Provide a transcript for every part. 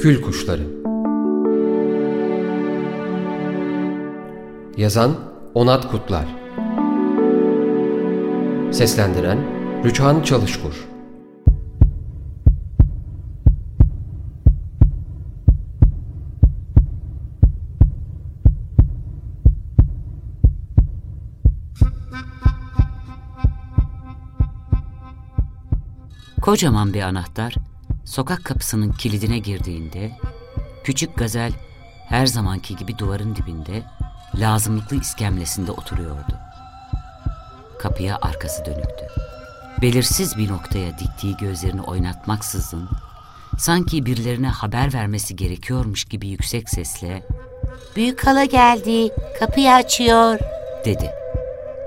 Kül Kuşları. Yazan Onat Kutlar. Seslendiren Rüçhan Çalışkur. Kocaman bir anahtar sokak kapısının kilidine girdiğinde küçük gazel her zamanki gibi duvarın dibinde lazımlıklı iskemlesinde oturuyordu. Kapıya arkası dönüktü. Belirsiz bir noktaya diktiği gözlerini oynatmaksızın sanki birilerine haber vermesi gerekiyormuş gibi yüksek sesle Büyük hala geldi, kapıyı açıyor. dedi.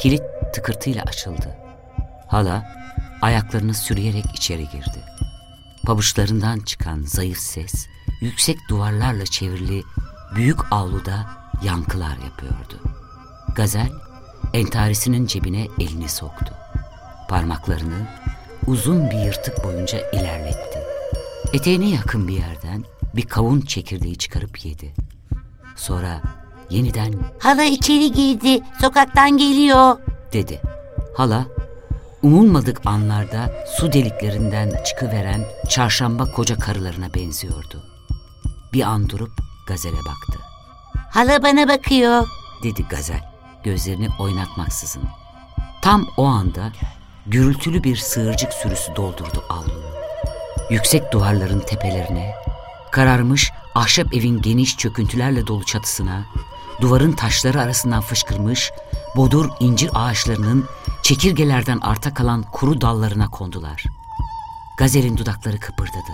Kilit tıkırtıyla açıldı. Hala ayaklarını sürüyerek içeri girdi. Pabuçlarından çıkan zayıf ses yüksek duvarlarla çevrili büyük avluda yankılar yapıyordu. Gazel entarisinin cebine elini soktu. Parmaklarını uzun bir yırtık boyunca ilerletti. Eteğine yakın bir yerden bir kavun çekirdeği çıkarıp yedi. Sonra yeniden Hala içeri girdi, sokaktan geliyor. dedi. Hala umulmadık anlarda su deliklerinden çıkıveren çarşamba koca karılarına benziyordu. Bir an durup gazele baktı. Hala bana bakıyor. Dedi gazel gözlerini oynatmaksızın. Tam o anda gürültülü bir sığırcık sürüsü doldurdu avluyu. Yüksek duvarların tepelerine, kararmış ahşap evin geniş çöküntülerle dolu çatısına, duvarın taşları arasından fışkırmış bodur incir ağaçlarının çekirgelerden arta kalan kuru dallarına kondular. Gazelin dudakları kıpırdadı.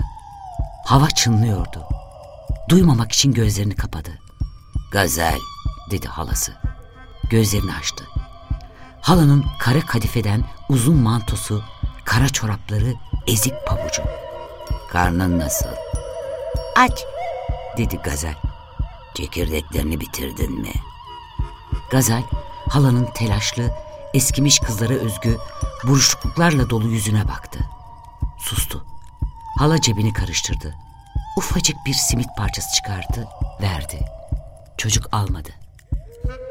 Hava çınlıyordu. Duymamak için gözlerini kapadı. Gazel dedi halası. Gözlerini açtı. Halanın kara kadifeden uzun mantosu, kara çorapları, ezik pabucu. Karnın nasıl? Aç. dedi Gazel. Çekirdeklerini bitirdin mi? Gazel, halanın telaşlı, eskimiş kızlara özgü buruşukluklarla dolu yüzüne baktı. Sustu. Hala cebini karıştırdı. Ufacık bir simit parçası çıkardı, verdi. Çocuk almadı,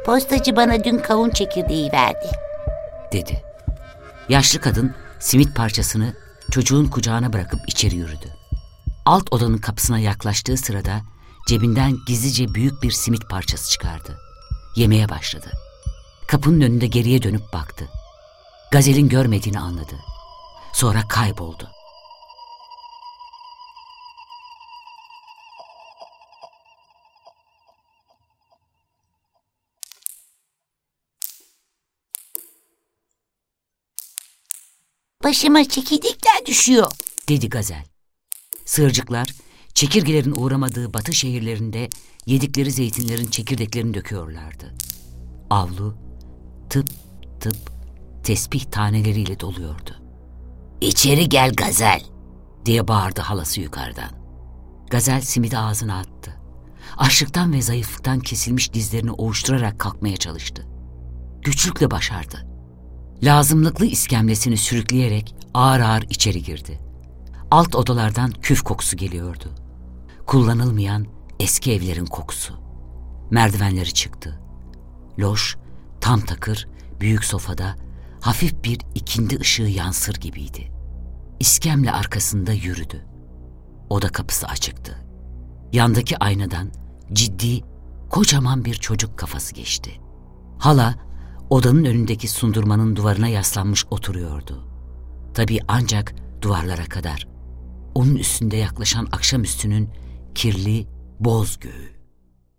Postacı bana dün kavun çekirdeği verdi. dedi. Yaşlı kadın simit parçasını çocuğun kucağına bırakıp içeri yürüdü. Alt odanın kapısına yaklaştığı sırada cebinden gizlice büyük bir simit parçası çıkardı. Yemeye başladı. Kapının önünde geriye dönüp baktı. Gazel'in görmediğini anladı. Sonra kayboldu. Başıma çekirdekler düşüyor. dedi Gazel. Sığırcıklar çekirgelerin uğramadığı batı şehirlerinde yedikleri zeytinlerin çekirdeklerini döküyorlardı. Avlu tıp tıp tesbih taneleriyle doluyordu. İçeri gel Gazel diye bağırdı halası yukarıdan. Gazel simidi ağzına attı. Açlıktan ve zayıflıktan kesilmiş dizlerini ovuşturarak kalkmaya çalıştı. Güçlükle başardı. Lazımlıklı iskemlesini sürükleyerek ağır ağır içeri girdi. Alt odalardan küf kokusu geliyordu. Kullanılmayan eski evlerin kokusu. Merdivenleri çıktı. Loş, tam takır, büyük sofada hafif bir ikindi ışığı yansır gibiydi. İskemle arkasında yürüdü. Oda kapısı açıktı. Yandaki aynadan ciddi, kocaman bir çocuk kafası geçti. Hala odanın önündeki sundurmanın duvarına yaslanmış oturuyordu. Tabii ancak duvarlara kadar. Onun üstünde yaklaşan akşamüstünün kirli, boz göğü.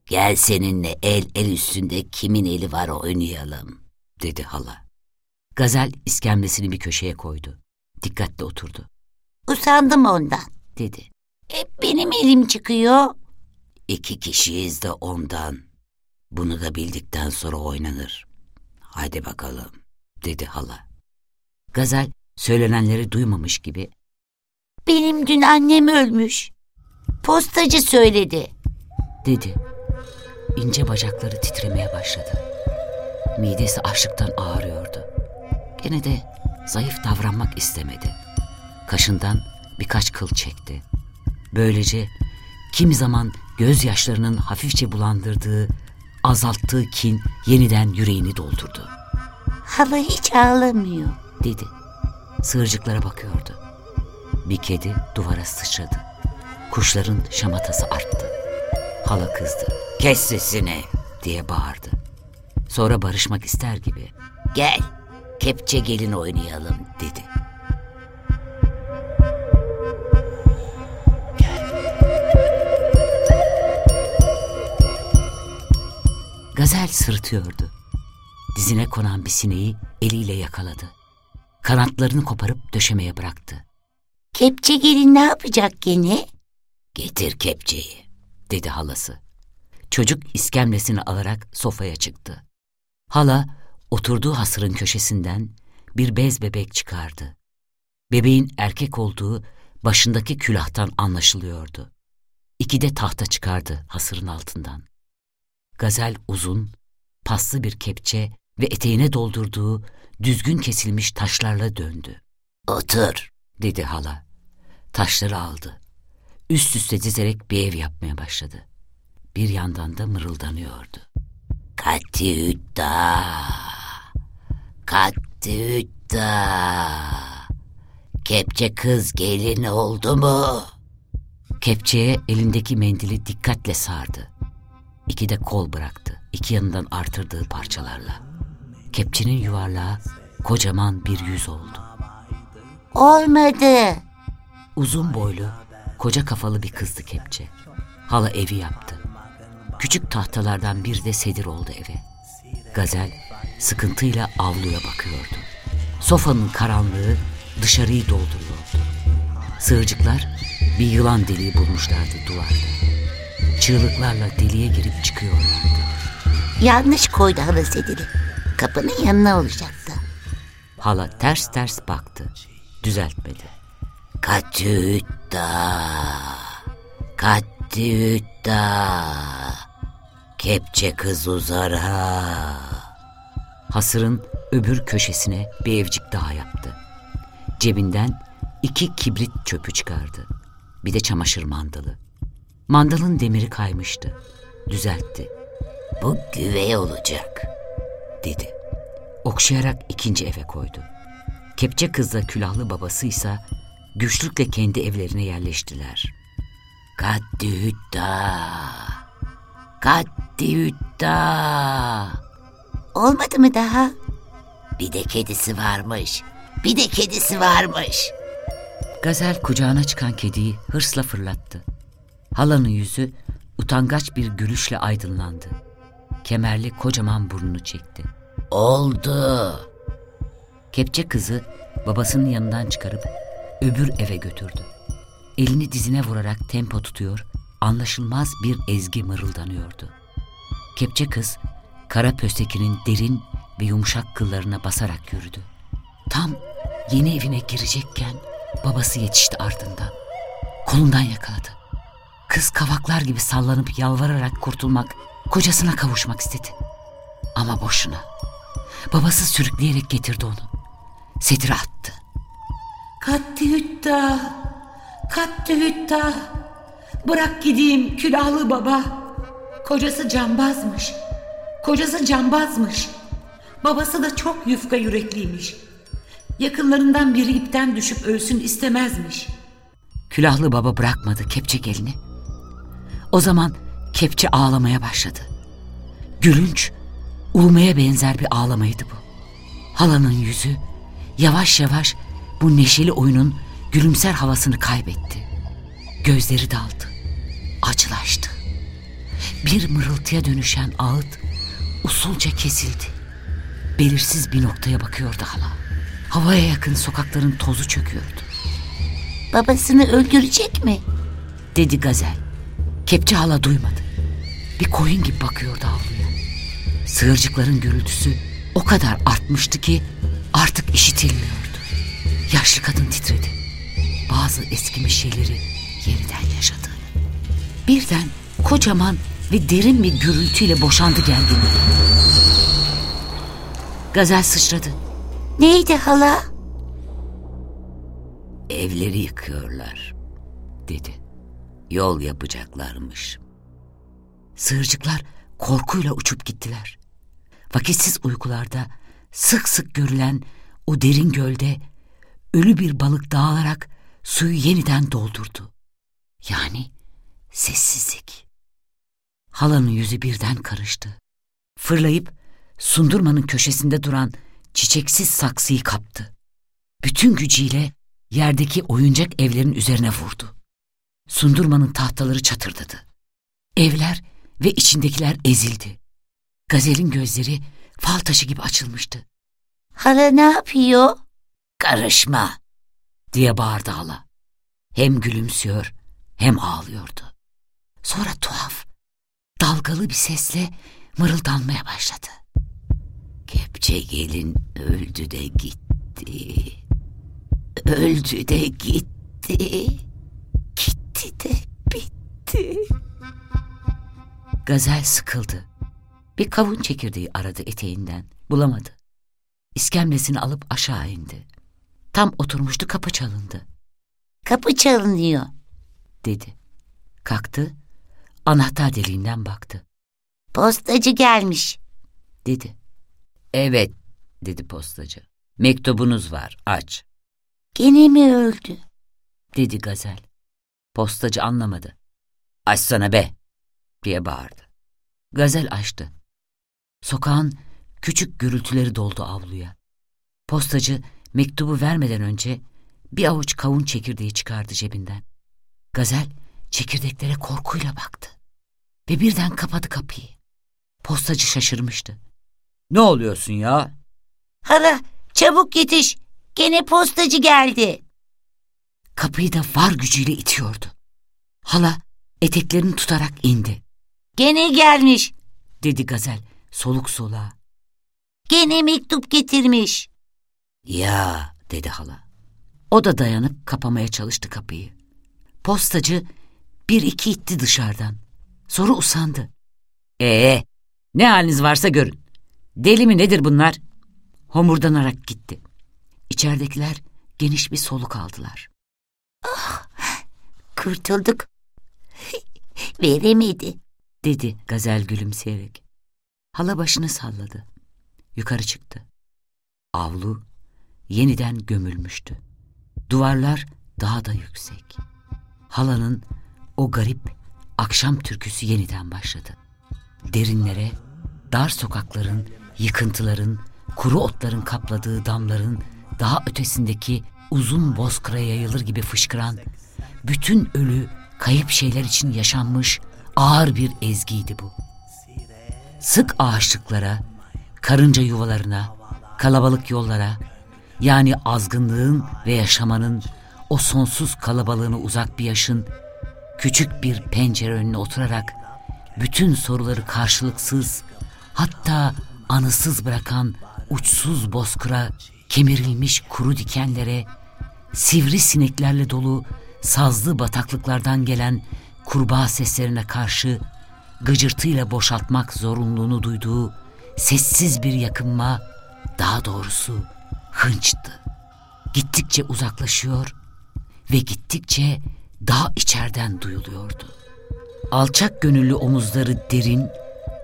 Gel seninle el el üstünde kimin eli var oynayalım, dedi hala. Gazel iskemlesini bir köşeye koydu. Dikkatli oturdu, Usandım ondan. dedi. Hep benim elim çıkıyor. İki kişiyiz de ondan. Bunu da bildikten sonra oynanır. Hadi bakalım, dedi hala. Gazel söylenenleri duymamış gibi Benim dün annem ölmüş. Postacı söyledi. dedi. İnce bacakları titremeye başladı. Midesi açlıktan ağrıyordu. Gene de zayıf davranmak istemedi. Kaşından birkaç kıl çekti. Böylece kimi zaman gözyaşlarının hafifçe bulandırdığı, azalttığı kin yeniden yüreğini doldurdu. Hala hiç ağlamıyor. Dedi. Sığırcıklara bakıyordu. Bir kedi duvara sıçradı. Kuşların şamatası arttı. Hala kızdı. Kes sesini diye bağırdı. Sonra barışmak ister gibi. Gel kepçe gelin oynayalım dedi. Gazel sırıtıyordu. Dizine konan bir sineği eliyle yakaladı. Kanatlarını koparıp döşemeye bıraktı. Kepçe gelin ne yapacak gene? Getir kepçeyi, dedi halası. Çocuk iskemlesini alarak sofaya çıktı. Hala oturduğu hasırın köşesinden bir bez bebek çıkardı. Bebeğin erkek olduğu başındaki külahtan anlaşılıyordu. İki de tahta çıkardı hasırın altından. Gazel uzun, paslı bir kepçe ve eteğine doldurduğu düzgün kesilmiş taşlarla döndü. Otur, dedi hala. Taşları aldı. Üst üste dizerek bir ev yapmaya başladı. Bir yandan da mırıldanıyordu. Katütta, katütta. Kepçe kız gelin oldu mu? Kepçeye elindeki mendili dikkatle sardı. İki de kol bıraktı, iki yanından artırdığı parçalarla. Kepçenin yuvarlağı kocaman bir yüz oldu. Olmadı. Uzun boylu, koca kafalı bir kızdı kepçe. Hala evi yaptı. Küçük tahtalardan bir de sedir oldu eve. Gazel sıkıntıyla avluya bakıyordu. Sofanın karanlığı dışarıyı dolduruyordu. Sığırcıklar bir yılan deliği bulmuşlardı duvarda. Çığlıklarla deliğe girip çıkıyorlardı. Yanlış koydu hala sediri. Kapının yanına olacaktı. Hala ters ters baktı. Düzeltmedi. Katütta. Katütta. Kepçe kız uzara. Hasırın öbür köşesine bir evcik daha yaptı. Cebinden iki kibrit çöpü çıkardı. Bir de çamaşır mandalı. Mandalın demiri kaymıştı. Düzeltti. Bu güvey olacak, dedi. Okşayarak ikinci eve koydu. Kepçe kızla külahlı babasıysa güçlükle kendi evlerine yerleştiler. Kaddühütta, kaddühütta. Olmadı mı daha? Bir de kedisi varmış, bir de kedisi varmış. Gazel kucağına çıkan kediyi hırsla fırlattı. Halanın yüzü utangaç bir gülüşle aydınlandı. Kemerli kocaman burnunu çekti. Oldu. Kepçe kızı babasının yanından çıkarıp öbür eve götürdü. Elini dizine vurarak tempo tutuyor, anlaşılmaz bir ezgi mırıldanıyordu. Kepçe kız, kara pöstekinin derin ve yumuşak kıllarına basarak yürüdü. Tam yeni evine girecekken babası yetişti ardından. Kolundan yakaladı. Kız kavaklar gibi sallanıp yalvararak kurtulmak, kocasına kavuşmak istedi. Ama boşuna. Babası sürükleyerek getirdi onu. Sedire attı. Kattihütta, Kattihütta. Bırak gideyim külahlı baba. Kocası cambazmış. Kocası cambazmış. Babası da çok yufka yürekliymiş. Yakınlarından biri ipten düşüp ölsün istemezmiş. Külahlı baba bırakmadı kepçe gelini. O zaman kepçe ağlamaya başladı. Gülünç, ulmaya benzer bir ağlamaydı bu. Halanın yüzü yavaş yavaş bu neşeli oyunun gülümser havasını kaybetti. Gözleri daldı, acılaştı. Bir mırıltıya dönüşen ağıt usulca kesildi. Belirsiz bir noktaya bakıyordu hala. Havaya yakın sokakların tozu çöküyordu. Babasını öldürecek mi? Dedi Gazel. Kepçe hala duymadı. Bir koyun gibi bakıyordu avluya. Sığırcıkların gürültüsü o kadar artmıştı ki artık işitilmiyordu. Yaşlı kadın titredi. Bazı eskimiş şeyleri yeniden yaşadı. Birden kocaman ve derin bir gürültüyle boşandı geldi. Gazel sıçradı. Neydi hala? Evleri yıkıyorlar, dedi. yol yapacaklarmış. Sığırcıklar korkuyla uçup gittiler. Vakitsiz uykularda sık sık görülen o derin gölde ölü bir balık dağılarak suyu yeniden doldurdu. Yani sessizlik. Halanın yüzü birden karıştı. Fırlayıp sundurmanın köşesinde duran çiçeksiz saksıyı kaptı. Bütün gücüyle yerdeki oyuncak evlerin üzerine vurdu. Sundurmanın tahtaları çatırdadı. Evler ve içindekiler ezildi. Gazelin gözleri fal taşı gibi açılmıştı. Hala ne yapıyor? Karışma diye bağırdı hala. Hem gülümsüyor hem ağlıyordu. Sonra tuhaf, dalgalı bir sesle mırıldanmaya başladı. Kepçe gelin öldü de gitti. Öldü de gitti. Gitti de bitti. Gazel sıkıldı. Bir kavun çekirdeği aradı eteğinden. Bulamadı. İskemlesini alıp aşağı indi. Tam oturmuştu kapı çalındı. Kapı çalınıyor. Dedi. Kalktı. Anahtar deliğinden baktı. Postacı gelmiş. Dedi. Evet dedi postacı. Mektubunuz var aç. Gene mi öldü? Dedi gazel. Postacı anlamadı. Açsana be diye bağırdı. Gazel açtı. Sokağın küçük gürültüleri doldu avluya. Postacı mektubu vermeden önce bir avuç kavun çekirdeği çıkardı cebinden. Gazel çekirdeklere korkuyla baktı. Ve birden kapadı kapıyı. Postacı şaşırmıştı. Ne oluyorsun ya? Hala çabuk yetiş. Gene postacı geldi. Kapıyı da var gücüyle itiyordu. Hala eteklerini tutarak indi. Gene gelmiş. Dedi Gazel soluk soluğa. Gene mektup getirmiş. Ya dedi hala. O da dayanıp kapamaya çalıştı kapıyı. Postacı bir iki itti dışarıdan. Sonra usandı. Ee, ne haliniz varsa görün. Deli mi nedir bunlar? Homurdanarak gitti. İçeridekiler geniş bir soluk aldılar. Kurtulduk. Veremedi. Dedi gazel gülümseyerek. Hala başını salladı. Yukarı çıktı. Avlu yeniden gömülmüştü. Duvarlar daha da yüksek. Halanın o garip akşam türküsü yeniden başladı. Derinlere, dar sokakların, yıkıntıların, kuru otların kapladığı damların daha ötesindeki uzun bozkıra yayılır gibi fışkıran, bütün ölü, kayıp şeyler için yaşanmış ağır bir ezgiydi bu. Sık ağaçlıklara, karınca yuvalarına, kalabalık yollara, yani azgınlığın ve yaşamanın o sonsuz kalabalığını uzak bir yaşın küçük bir pencere önüne oturarak bütün soruları karşılıksız hatta anısız bırakan uçsuz bozkıra kemirilmiş kuru dikenlere sivri sineklerle dolu sazlı bataklıklardan gelen kurbağa seslerine karşı gıcırtıyla boşaltmak zorunluluğunu duyduğu sessiz bir yakınma daha doğrusu hınçtı. Gittikçe uzaklaşıyor ve gittikçe daha içerden duyuluyordu. Alçak gönüllü omuzları derin,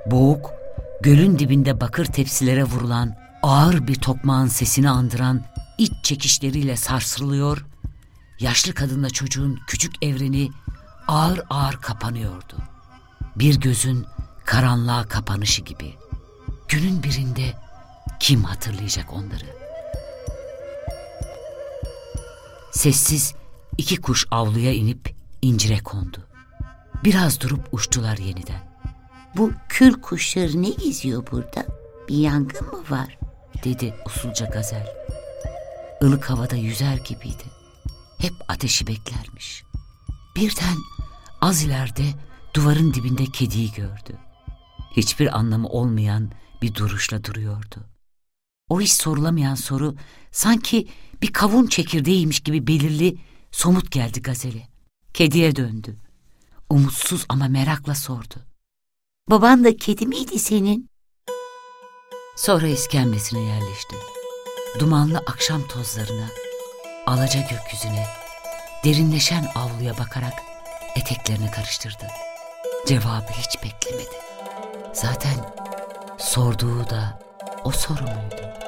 boğuk, gölün dibinde bakır tepsilere vurulan ağır bir tokmağın sesini andıran iç çekişleriyle sarsılıyor, yaşlı kadınla çocuğun küçük evreni ağır ağır kapanıyordu. Bir gözün karanlığa kapanışı gibi. Günün birinde kim hatırlayacak onları? Sessiz iki kuş avluya inip incire kondu. Biraz durup uçtular yeniden. Bu kül kuşları ne geziyor burada? Bir yangın mı var? Dedi usulca gazel. Ilık havada yüzer gibiydi. Hep ateşi beklermiş. Birden az ileride duvarın dibinde kediyi gördü. Hiçbir anlamı olmayan bir duruşla duruyordu. O hiç sorulamayan soru sanki bir kavun çekirdeğiymiş gibi belirli, somut geldi gazeli. Kediye döndü. Umutsuz ama merakla sordu. Baban da kedi miydi senin? Sonra iskemlesine yerleşti. Dumanlı akşam tozlarına, alaca gökyüzüne, derinleşen avluya bakarak Eteklerini karıştırdı. Cevabı hiç beklemedi. Zaten sorduğu da o soru muydu?